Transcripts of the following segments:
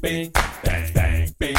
bang, bang, bang,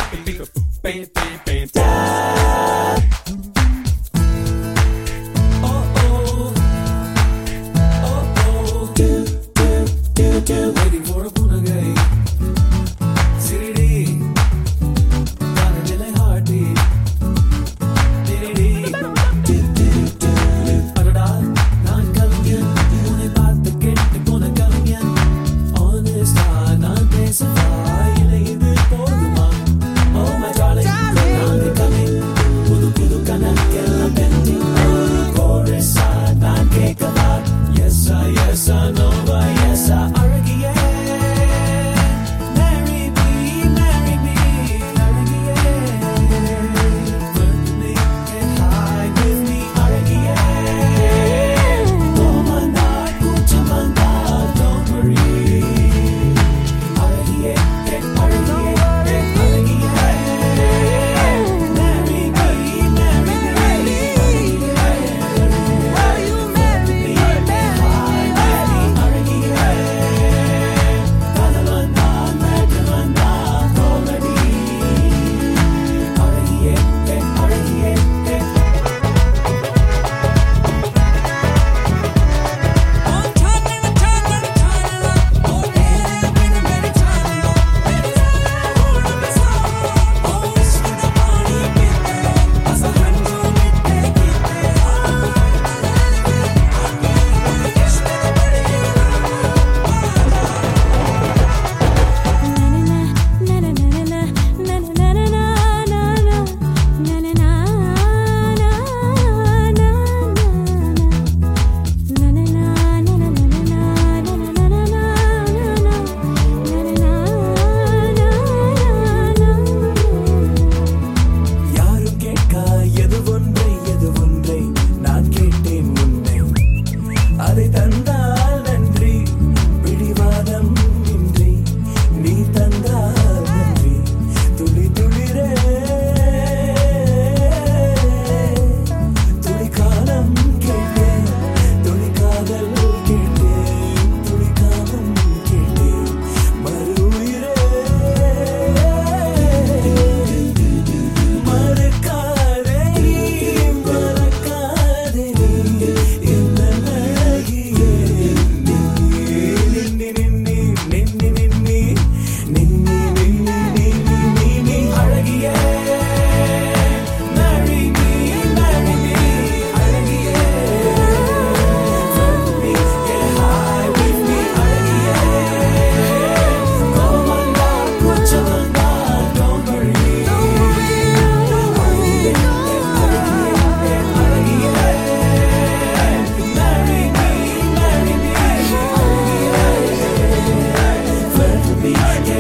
de Yeah.